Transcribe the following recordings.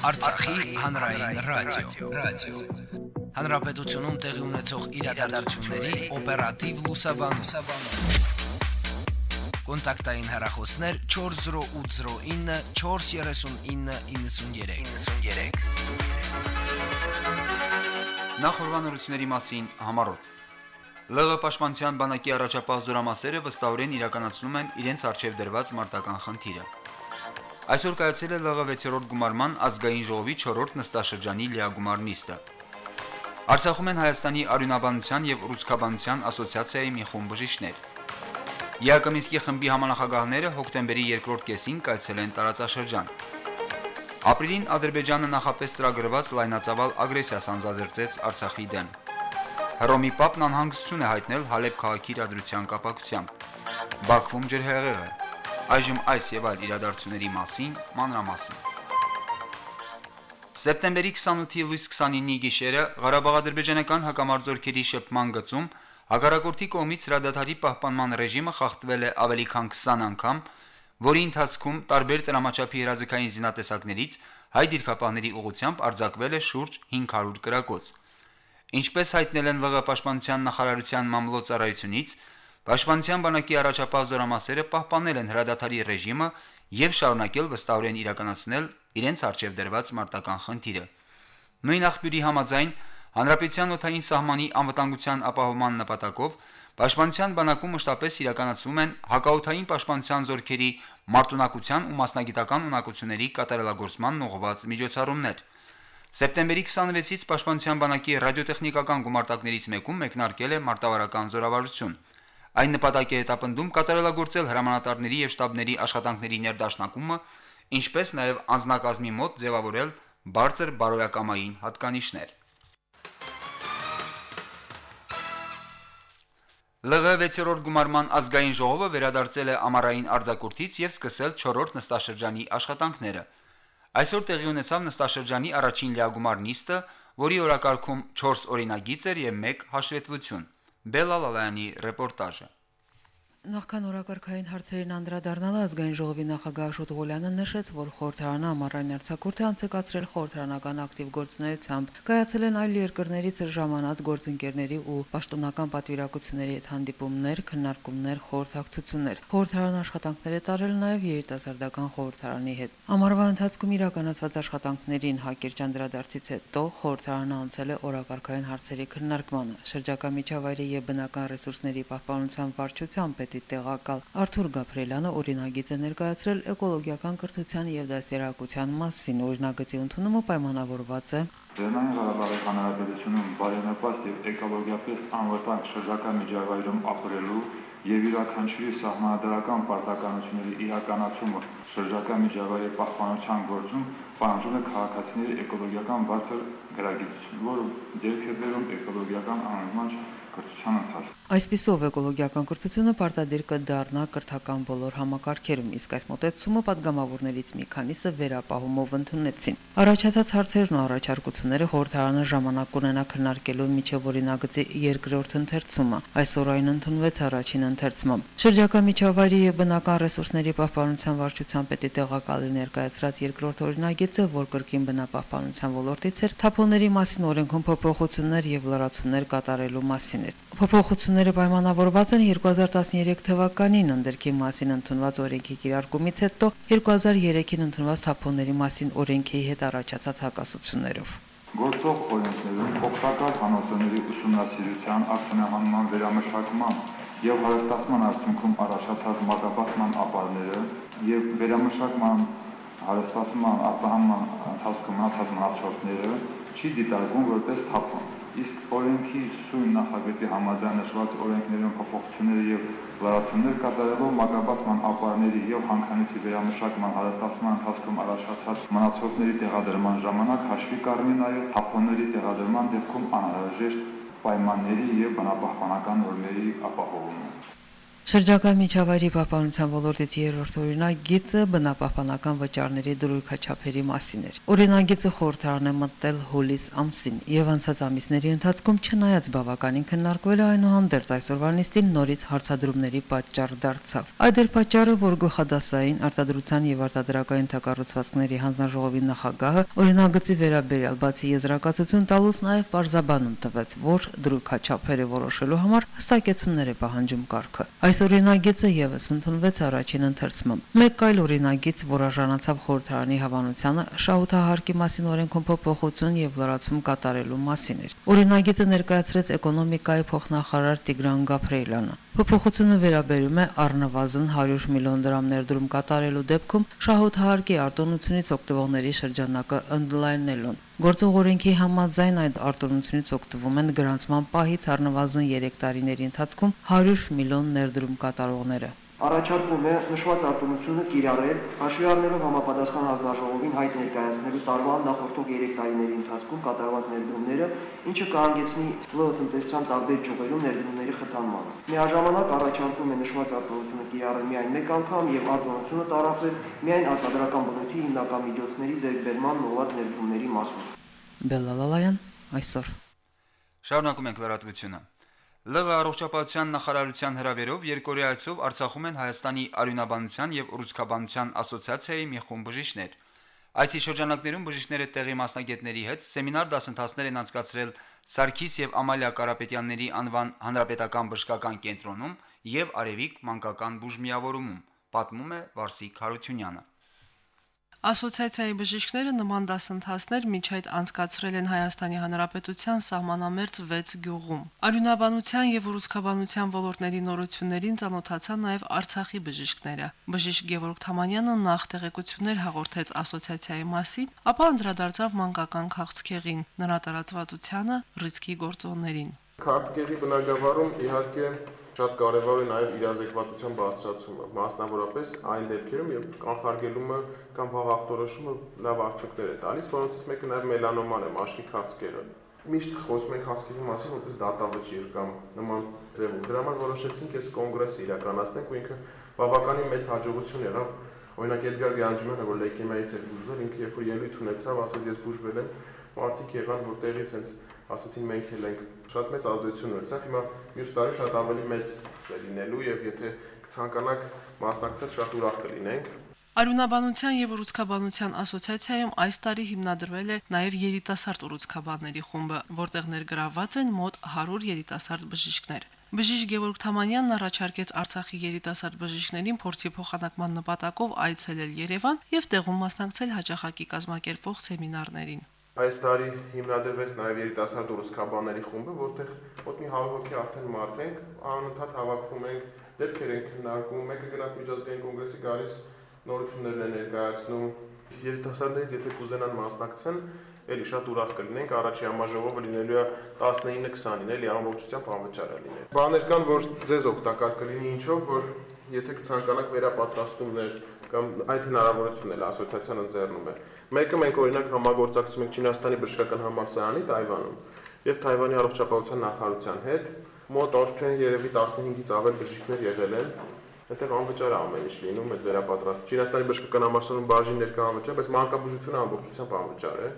Արցախի հանրային ռադիո, ռադիո։ Հանրապետությունում տեղի ունեցող իրադարձությունների օպերատիվ լուսաբանում։ Կոնտակտային հեռախոսներ 40809 43993։ 93։ Նախորbanությունների մասին համարոտ։ ԼՂ պաշտպանության բանակի առաջապահ զորամասերը վստահորեն իրականացնում են իրենց արժև դրված մարտական խնդիրը։ Այսօր կայացել է ԼՂ 6-րդ գումարման ազգային ժողովի 4-րդ նստաշրջանի լիագումար նիստը։ Արցախում են Հայաստանի արյունաբանության եւ ռուսկաբանության ասոցիացիայի մի խումբ բժիշկներ։ Յակոմինսկի խմբի համանախագահները հոկտեմբերի 2-րդ կեսին կայցել են տարածաշրջան։ Ապրիլին Ադրբեջանը նախապես ծրագրված լայնածավալ ագրեսիա սանձազերծեց Արցախի դեմ։ Հռոմի Պապն անհանգստություն է հայտնել Հալեբ քաղաքի իրադրության կապակցությամբ։ Բաքվում ջրհեղեղ է։ Այժմ այս եւ այլ իրադարձությունների մասին մանրամասն։ Սեպտեմբերի 28-ի լույս 29-ի գիշերը Ղարաբաղ-ադրբեջանական հակամարտությունների շփման գծում հակառակորդի կողմից հրադադարի պահպանման ռեժիմը խախտվել է ավելի քան 20 անգամ, որի ընթացքում տարբեր տրամաչափի հրաձգային զինատեսակներից հայ դիրքապահների ուղությամբ արձակվել է շուրջ 500 կրակոց։ Ինչպես հայտնել են ԼՂ պաշտպանության նախարարության մամլոյցարայությունից, Պաշտպանության բանակի առաջապահ զորամասերը պահպանել են հրադադարի ռեժիմը եւ շարունակել վստահորեն իրականացնել իրենց արժեվ դրված մարտական խնդիրը։ Նույն աղբյուրի համաձայն Հանրապետության օթային սահմանի անվտանգության ապահովման նպատակով Պաշտպանության բանակում մշտապես իրականացվում են հակաօթային պաշտպանության զորքերի մարտունակության ու մասնագիտական ունակությունների կատարելագործման ուղղված միջոցառումներ։ Սեպտեմբերի 26-ից Պաշտպանության բանակի ռադիոտեխնիկական գումարտակներից մեկում մեկնարկել է մարտավարական զորավարություն։ Այն նպատակի հետապնդում կատարելագործել հրամանատարների եւ շտաբների աշխատանքների ներդաշնակումը, ինչպես նաեւ անձնակազմի մոտ ձևավորել բարձր բարոյակամային հատկանիշներ։ ԼՂ 6-րդ գումարման ազգային ժողովը վերադարձել է ամառային արձակուրդից եւ սկսել 4-րդ նստաշրջանի աշխատանքները։ Այսօր տեղի ունեցավ նստաշրջանի առաջին լիագումար նիստը, որի օրակարգում 4 օրինագիծ էր եւ 1 հաշվետվություն։ Белал Алани репортажи. Նախքան օրակարգային հարցերին անդրադառնալ ազգային ժողովի նախագահ Աշոտ Ղուլյանը նշեց, որ խորհրդարանը ամառային արձակուրդը անցկացրել խորհրդարանական ակտիվ գործունեությամբ։ Կայացել են այլ երկրներից ժամանած գործընկերների ու պաշտոնական պատվիրակությունների հետ հանդիպումներ, քննարկումներ, խորհրդակցություններ։ Խորհրդարան աշխատանքներ է տարել նաև երիտասարդական խորհրդարանի հետ։ Ամառվա ընթացքում իրականացված աշխատանքներին հակիրճ անդրադարձից հետո խորհրդարանը անցել է օրակարգային հարցերի քննարկմանը։ Շրջակա միջավայրի եւ բնական ռեսուրսների պահպանության վարչության պետի տեղակալ Արթուր Գաբրելյանը օրինագիծ է ներկայացրել էկոլոգիական կրթության եւ դաստիարակության մասին։ Օրինագծի ընդունումը պայմանավորված է. Լեռնային Ղարաբաղի Հանրապետությունում բարենպաստ եւ էկոլոգիապես անվտանգ շրջակա միջավայրում ապրելու եւ յուրաքանչյուրի սահմանադրական պարտականությունների իրականացումը շրջակա միջավայրի պահպանության գործում պահանջում է քաղաքացիների էկոլոգիական բարձր գրագիտություն, որը ձեռք է բերում էկոլոգիական անընդմաջ կրթության ընթացքում։ Այսպիսով էկոլոգիական կրթությունը պարտադիր կդառնա կրթական բոլոր համակարգերում, իսկ այս մոտեցումը падգամավորներից մի քանիսը վերապահումով ընդունեցին։ Առաջացած հարցերն ու առաջարկությունները խորհրդարանը ժամանակ կունենա քննարկելու միջև օրինագծի երկրորդ ընթերցումը։ Այսօր այն ընդունվեց առաջին ընթերցմամբ։ Շրջակա միջավայրի եւ բնական ռեսուրսների պահպանության վարչության պետի տեղակալի ներկայացրած երկրորդ օրինագիծը, որ կրկին բնապահպանության ոլորտից էր, թափոնների մասին օրենքում փոփոխություններ եւ լրացումներ կատարելու մասին էր։ Փոփոխությունները պայմանավորված են 2013 թվականին ընդերքի մասին ընդունված օրենքի կիրարկումից հետո 2003-ին ընդունված թափոնների մասին օրենքի հետ առաջացած հակասություններով։ Գործող օրենքներում օգտակար հանոցների ուսումնասիրության, ակտոնահանման վերամշակման եւ հարստացման արդյունքում առաջացած մակաբացման ապարները եւ վերամշակման հարստացման արտահանման ընթացքում մնացած մնացորդները չի դիտարկվում որպես թափոն իսկ օրենքի սույն նախագծի համաձայն նշված օրենքներում փոփոխությունները եւ լրացումներ կատարելով մակաբացման ապարների եւ հանքանյութի վերամշակման հարստացման ընթացքում առաջացած մնացորդների տեղադրման ժամանակ հաշվի կառնի նաեւ թափոնների տեղադրման դեպքում անհրաժեշտ պայմանների եւ բնապահպանական նորմերի ապահովումը։ Շրջակա միջավայրի պահպանության ոլորտից երրորդ օրինագիծը բնապահպանական վճարների դրույքաչափերի մասին էր։ Օրինագիծը խորհրդարան է մտել հուլիս ամսին եւ անցած ամիսների ընթացքում չնայած բավականին քննարկվել է այնուհանդերձ այսօրվա նիստին նորից հարցադրումների պատճառ դարձավ։ Այդ էր պատճառը, որ գլխադասային արտադրության եւ արտադրական թակառուցվածքների հանձնաժողովի նախագահը օրինագծի վերաբերյալ բացի եզրակացություն տալուց նաեւ բարձաբանում տվեց, որ դրույքաչափերը որոշելու համար հստակեցումներ է պահանջում կարգը։ Այս օրինագիծը եւս ընդունվեց առաջին ընթերցմամբ։ Մեկ այլ օրինագիծ, որ արժանացավ խորհրդարանի հավանությանը, շահութահարկի մասին օրենքում փոփոխություն եւ լրացում կատարելու մասին էր։ Օրինագիծը ներկայացրեց էկոնոմիկայի փոխնախարար Տիգրան Գաբրելյանը։ Փոփոխությունը վերաբերում է առնվազն 100 միլիոն դրամ ներդրում կատարելու դեպքում շահութահարկի արտոնությունից օգտվողների շրջանակը ընդլայնելուն։ Գործող օրենքի համաձայն այդ արտոնությունից օգտվում են գրանցման պահից առնվազն 3 տարիների ընթացքում 100 միլիոն ներդրում կատարողները։ Առաջարկվում է նշված արտոնությունը կիրառել հաշվի առնելով համապատասխան հանձնաժողովին հայտ ներկայացնելու տարվա նախորդող 3 տարիների ընթացքում կատարված ներդրումները, ինչը կհանգեցնի ԼՂ տնտեսության տարբեր ճյուղերում ներդրումների խթանմանը։ Միաժամանակ առաջարկում է նշված արտոնությունը կիրառել միայն մեկ անգամ եւ արտոնությունը տարածել միայն արտադրական բնույթի հիմնական միջոցների ձեռքբերման նորված ներդրումների մասով։ Բելալալայան այսօր Շարունակում ենք լրատվությունը։ ԼՂ առողջապահության նախարարության հրավերով երկորեայցով Արցախում են Հայաստանի արյունաբանության եւ ուռուցքաբանության ասոցիացիայի մի խումբ բժիշկներ։ Այսի շրջանակներում բժիշկները տեղի մասնագետների հետ սեմինար դասընթացներ են անցկացրել Սարգիս եւ Ամալիա Կարապետյանների անվան հանրապետական բժշկական կենտրոնում եւ Արևիկ մանկական բուժմիավորումում, պատմում է Վարսիկ Հարությունյանը։ Ասոցիացիայի բժիշկները նման դասընթացներ միջ այդ անցկացրել են Հայաստանի Հանրապետության սահմանամերձ 6 գյուղում։ Արյունաբանության եւ ուռուցքաբանության ոլորտների նորություններին ծանոթացան նաեւ Արցախի բժիշկները։ Բժիշկ Գևորգ Թամանյանը նախ տեղեկություններ հաղորդեց ասոցիացիայի մասին, ապա անդրադարձավ մանկական քաղցկեղին, նրա տարածվածությանը, ռիսկի գործոններին։ Քաղցկեղի բնագավառում իհարկե շատ կարևոր է նաև իրազեկվածության բարձրացումը, մասնավորապես այն դեպքերում, երբ կանխարգելումը կամ վաղ ախտորոշումը լավ արդյունքներ է տալիս, որոնցից մեկը նաև մելանոման է, մաշկի քաղցկերը։ Միշտ խոսում ենք քաղցկեղի մասին, որպես դատավճիռ կամ նման ձևով։ Դրա համար որոշեցինք այս կոնգրեսը իրականացնենք ու ինքը բավականին մեծ հաջողություն եղավ Օրինակ Էդգար Գանջյանը, որ լեյկեմիայից էր բուժվել, ինքը երբ որ ելույթ ունեցավ, ասաց ես բուժվել եմ, մարդիկ եղան, որ տեղից հենց ասացին մենք էլ ենք շատ մեծ ազդեցություն ունեցավ հիմա մյուս տարի շատ ավելի մեծ է լինելու եւ եթե կցանկանաք մասնակցել շատ ուրախ կլինենք Արունաբանության եւ ուռուցքաբանության ասոցիացիայում այս տարի հիմնադրվել է նաեւ երիտասարդ ուռուցքաբանների խումբը, որտեղ ներգրավված են մոտ 100 երիտասարդ բժիշկներ։ Բժիշկ Գևորգ Թամանյանն առաջարկեց Արցախի երիտասարդ բժիշկներին փորձի փոխանակման նպատակով այցելել Երևան եւ տեղում մասնակցել հաջախակի կազմակերպող սեմինարներին։ Այս տարի հիմնադրվեց նաև երիտասարդ ուռուցքաբանների խումբը, որտեղ 100 հոգի արդեն մարդ ենք, անընդհատ հավաքվում ենք, դեպքեր ենք քննարկում, մեկը գնաց միջազգային կոնգրեսի գալիս նորություններն է ներկայացնում։ Երիտասարդներից եթե կուզենան մասնակցեն, էլի շատ ուրախ կլինենք, առաջի համաժողովը լինելու է 19-20-ին, էլի ամբողջությամբ անվճար է լինել։ Բաներ կան, որ ձեզ օգտակար կլինի ինչով, որ եթե կցանկանաք վերապատրաստումներ կամ այդ հնարավորությունն էլ ասոցիացիան ընձեռնում է։ Մեկը մենք օրինակ համագործակցում ենք Չինաստանի բժշկական համալսարանի Թայվանում եւ Թայվանի առողջապահության նախարարության հետ մոտ արդեն երևի 15-ից ավել բժիշկներ եղել են Այդտեղ անվճար է ամեն ինչ լինում, այդ վերապատրաստ։ Չինաստանի բժշկական համալսարանում բաժիններ կա անվճար, բայց մանկաբուժությունը ամբողջությամբ անվճար է։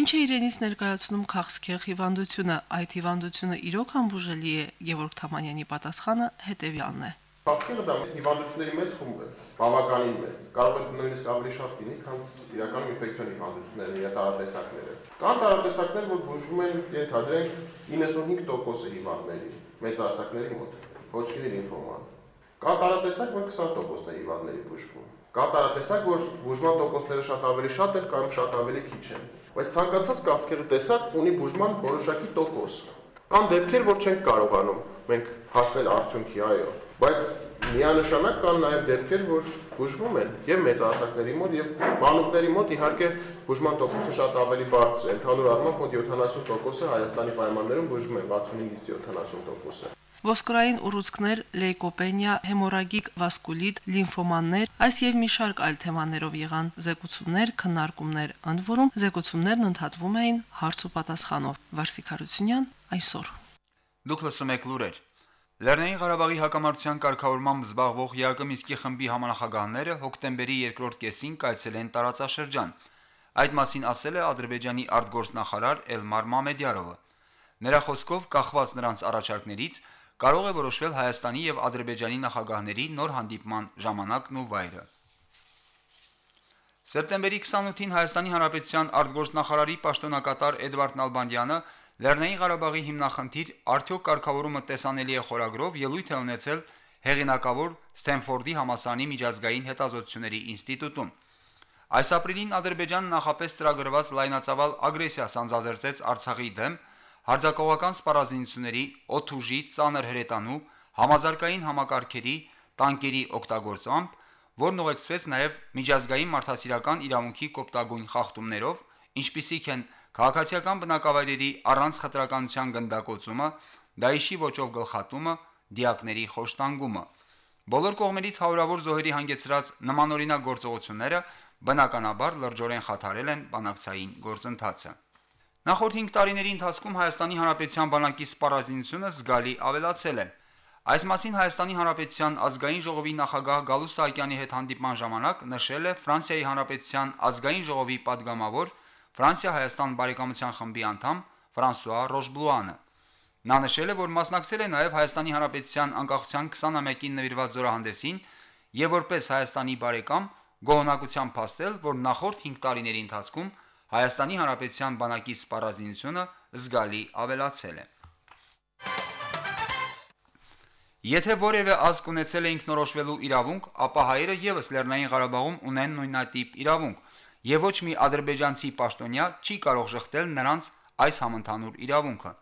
Ինչ է իրենից ներկայացնում քաղցկեղ հիվանդությունը, այդ հիվանդությունը իրոք անբուժելի է, Գևորգ Թամանյանի պատասխանը հետևյալն է։ Քաղցկեղը դա հիվանդությունների մեծ խումբ է, բավականին մեծ։ Կարող է նույնիսկ ավելի շատ լինի, քան իրական ինֆեկցիոն հիվանդությունները, իր տարատեսակները։ Կան տարատեսակներ, որ բուժվում են, ենթադրենք 95%-ը հիվանդների, մեծ ասակների մոտ, ոչքի լիմֆոման։ Կա տարատեսակ, որ 20%-ն է հիվանդների բուժվում։ Կա տարատեսակ, որ բուժման տոկոսները շատ ավելի շատ են կամ շատ ավելի քիչ են։ Բայց ցանկացած քաղցկեղի տեսակ ունի բուժման որոշակի տոկոս։ Կան դեպքեր, որ չենք կարողանում մենք հասնել արդյունքի, այո, բայց միանշանակ կան նաև դեպքեր, որ բուժվում են եւ մեծահասակների մոտ եւ մանուկների մոտ իհարկե բուժման տոկոսը շատ ավելի բարձր է։ Ընդհանուր առմամբ մոտ 70%-ը Հայաստանի պայմաններում բուժվում են 65-ից 70%-ը։ ոսկրային ուռուցքներ, լեյկոպենիա, հեմորագիկ վասկուլիտ, լիմֆոմաններ, այս եւ մի շարք այլ թեմաներով եղան զեկուցումներ, քննարկումներ, ընդ որում զեկուցումներն ընդհատվում էին հարց ու պատասխանով։ Վարսիկ Հարությունյան այսօր։ Դուք լսում եք լուրեր։ Լեռնային Ղարաբաղի հակամարտության կարգավորմամբ զբաղվող ԵԱԿ Միսկի խմբի համանախագահները հոկտեմբերի 2-րդ կեսին կայցելեն տարածաշրջան։ Այդ մասին ասել է Ադրբեջանի արտգործնախարար Էլմար Մամեդյարովը։ Նրա խոսքով կախված նրանց առաջարկներից կարող է որոշվել Հայաստանի եւ Ադրբեջանի նախագահների նոր հանդիպման ժամանակն ու վայրը։ Սեպտեմբերի 28-ին Հայաստանի Հանրապետության արտգործնախարարի պաշտոնակատար Էդվարդ Նալբանդյանը Լեռնային Ղարաբաղի հիմնախնդիր արդյոք կարգավորումը տեսանելի է խորագրով ելույթ է ունեցել հեղինակավոր Ստենֆորդի համասարանի միջազգային հետազոտությունների ինստիտուտում։ Այս ապրիլին Ադրբեջանը նախապես ծրագրված լայնածավալ ագրեսիա սանձազերծեց Արցախի դեմ հարձակողական սպառազինությունների, օթուժի, ծանր հրետանու, համազարգային համակարգերի, տանկերի օգտագործությամբ, որն ուղեկցվեց նաև միջազգային մարդասիրական իրավունքի կոպտագույն խախտումներով, ինչպիսիք են Քաղաքացիական բնակավայրերի առանց խտրականության գնդակոծումը, դայշի ոչով գլխատումը, դիակների խոշտանգումը։ Բոլոր կողմերից հարյուրավոր զոհերի հանգեցրած նմանօրինակ գործողությունները բնականաբար լրջորեն խաթարել են բանակցային գործընթացը։ Նախորդ 5 տարիների ընթացքում Հայաստանի Հանրապետության բանակի սպառազինությունը զգալի ավելացել է։ Այս մասին Հայաստանի Հանրապետության ազգային ժողովի նախագահ Գալուս Սահակյանի հետ հանդիպման ժամանակ նշել է Ֆրանսիայի Հանրապետության ազգային ժողովի падգամավոր Ֆրանսիա-Հայաստան բարեկամության խմբի անդամ Ֆրանսուଆ Ռոշբլուանը։ Նա նշել է, որ մասնակցել է նաև Հայաստանի Հանրապետության անկախության 20-ամյակին նվիրված զորահանդեսին եւ որպես Հայաստանի բարեկամ գոհնակությամբ փաստել, որ նախորդ 5 տարիների ընթացքում Հայաստանի Հանրապետության բանակի սպառազինությունը զգալի ավելացել է։ Եթե որևէ ազգ ունեցել է ինքնորոշվելու իրավունք, ապա հայերը եւս Լեռնային Ղարաբաղում ունեն նույնատիպ իրավունք, եւ ոչ մի ադրբեջանցի պաշտոնյա չի կարող շղթել նրանց այս համընդհանուր իրավունքը։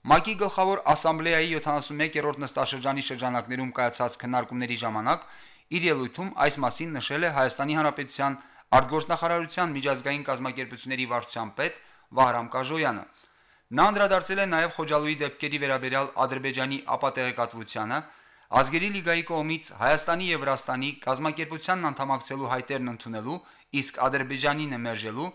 ՄԱԿ-ի գլխավոր ասամբլեայի 71-րդ նստաշրջանի շրջանակներում կայացած քննարկումների ժամանակ իր ելույթում այս մասին նշել է Հայաստանի Հանրապետության արտգործնախարարության միջազգային կազմակերպությունների վարչության պետ Վահրամ Կաժոյանը։ Նա անդրադարձել է նաև Խոջալույի դեպքերի վերաբերյալ Ադրբեջանի ապատեղեկատվությանը, Ազգերի լիգայի կողմից Հայաստանի եւ Վրաստանի կազմակերպությանն անդամակցելու հայտերն ընդունելու, իսկ Ադրբեջանին մերժելու,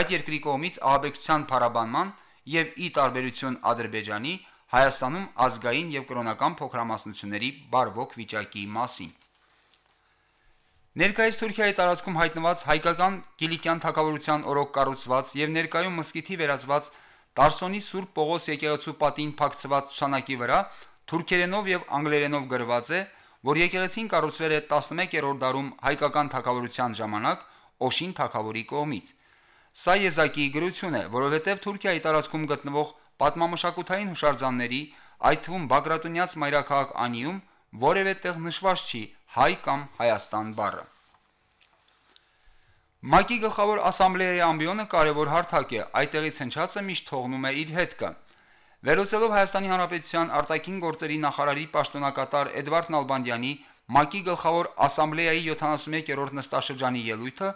այդ երկրի կողմից ահաբեկչության փառաբանման եւ ի տարբերություն Ադրբեջանի Հայաստանում ազգային եւ կրոնական փոքրամասնությունների բարվոք վիճակի մասին։ Ներկայիս Թուրքիայի տարածքում հայտնված հայկական Կիլիկյան թակավորության օրոք կառուցված եւ ներկայում մսկիթի վերածված Տարսոնի Սուրբ Պողոս եկեղեցու պատին փակցված ցուցանակի վրա թուրքերենով եւ անգլերենով գրված է, որ եկեղեցին կառուցվել է 11-րդ դարում հայկական թակավորության ժամանակ Օշին թակավորի կողմից։ Սա եզակի գրություն է, որովհետև Թուրքիայի տարածքում գտնվող պատմամշակութային հուշարձանների, այդ թվում Բագրատունյաց մայրաքաղաք Անիում որևէ տեղ նշված չի հայ կամ Հայաստան բառը։ ՄԱԿ-ի գլխավոր ասամբլեայի ամբիոնը կարևոր հարթակ է, այդտեղից հնչածը միշտ թողնում է իր հետքը։ Վերլուծելով Հայաստանի Հանրապետության արտաքին գործերի նախարարի պաշտոնակատար Էդվարդ Նալբանդյանի ՄԱԿ-ի գլխավոր ասամբլեայի 71-րդ նստաշրջանի ելույթը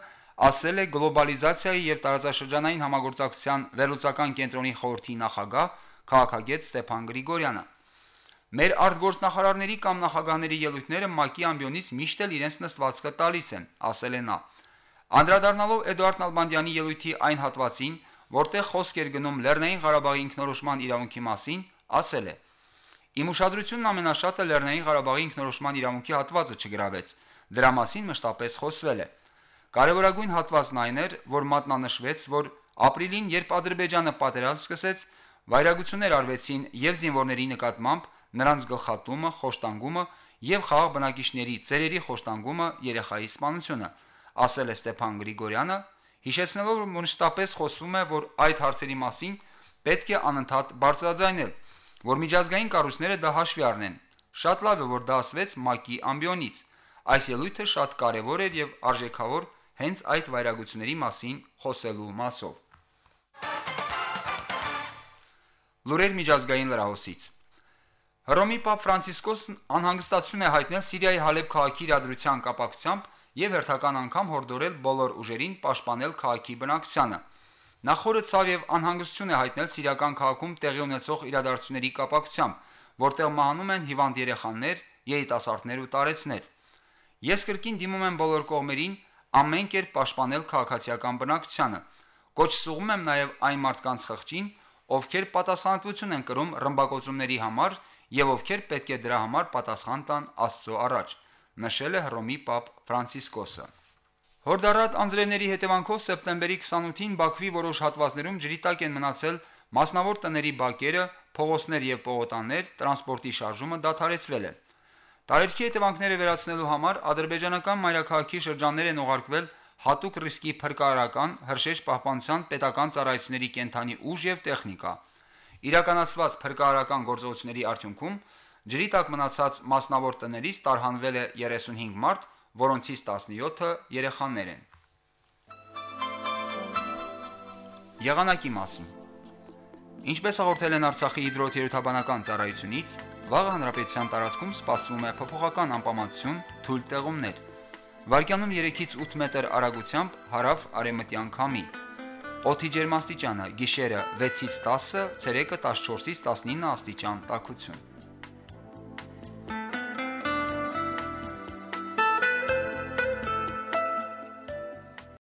ասել է գլոբալիզացիայի եւ տարածաշրջանային համագործակցության վերլուծական կենտրոնի խորհրդի նախագահ քաղաքագետ Ստեփան Գրիգորյանը։ Մեր արտգործնախարարների կամ նախագահների ելույթները ՄԱԿ-ի ամբիոնից միշտ էլ իրենց նստվածքը տալիս են, ասել է նա։ Անդրադառնալով Էդուարդ Նալբանդյանի ելույթի այն հատվածին, որտեղ խոսք էր գնում Լեռնային Ղարաբաղի ինքնորոշման իրավունքի մասին, ասել է. Իմ ուշադրությունն ամենաշատը Լեռնային Ղարաբաղի ինքնորոշման իրավունքի հատվածը չգրավեց։ Դրա մասին մշտապես խոսվել է։ Կարևորագույն հատվածն այն էր, որ մատնանշվեց, որ ապրիլին, երբ Ադրբեջանը պատերազմ սկսեց, վայրագություններ արվեցին եւ զինվորների նկատմամբ նրանց գլխատումը, խոշտանգումը եւ խաղաղ բնակիչների ծերերի խոշտանգումը երեխայի սպանությունը, ասել է Ստեփան Գրիգորյանը, հիշեցնելով, որ մշտապես խոսվում է, որ այդ հարցերի մասին պետք է անընդհատ բարձրաձայնել, որ միջազգային կառույցները դա հաշվի առնեն։ Շատ լավ է, որ դա ասվեց ՄԱԿ-ի ամբիոնից։ Այս ելույթը շատ կարևոր էր եւ արժեքավոր հենց այդ վայրագությունների մասին խոսելու մասով։ Լուրեր միջազգային լրահոսից Հռոմի Պապ Ֆրանցիսկոսն անհանգստացություն է հայտնել Սիրիայի Հալեբ քաղաքի իրադրության կապակցությամբ եւ հերթական անգամ հորդորել բոլոր ուժերին պաշտպանել քաղաքի բնակչությանը։ Նախորը ցավ եւ անհանգստություն է հայտնել Սիրիական քաղաքում տեղի ունեցող իրադարձությունների կապակցությամբ, որտեղ մահանում են հիվանդ երեխաներ, երիտասարդներ ու տարեցներ։ Ես կրկին դիմում եմ բոլոր կողմերին ամեն կերպ պաշտպանել քաղաքացիական բնակչությանը։ Կոչսուղում եմ նաև այն մարդկանց խղճին, ովքեր պատասխանատվություն են կրում ռմբակոծումների համար եւ ովքեր պետք է դրա համար պատասխան տան Աստծո առաջ, նշել է Հռոմի Պապ Ֆրանցիսկոսը։ Հորդառատ անձրևների հետևանքով սեպտեմբերի 28-ին Բաքվի որոշ հատվածներում ջրի տակ են մնացել մասնավոր տների բակերը, փողոցներ եւ պողոտաներ, տրանսպորտի շարժումը դադարեցվել է։ Տարերքի հետևանքները վերացնելու համար ադրբեջանական մայրաքաղաքի շրջաններ են ուղարկվել հատուկ ռիսկի փրկարարական հրշեջ պահպանության պետական ծառայությունների կենթանի ուժ եւ տեխնիկա։ Իրականացված փրկարարական գործողությունների արդյունքում ջրի տակ մնացած մասնավոր տներից տարհանվել է 35 մարդ, որոնցից 17-ը երեխաներ են։ Եղանակի մասին. Ինչպես հաղորդել են Արցախի հիդրոթերապանական ծառայությունից, վաղ հանրապետության տարածքում սպասվում է փոփոխական անպամատություն, թույլ տեղումներ։ Վարկյանում 3-ից 8 մետր արագությամբ հարավ արևմտյան քամի։ Օդի ջերմաստիճանը՝ գիշերը 6-ից 10, ցերեկը 14-ից 19 աստիճան տաքություն։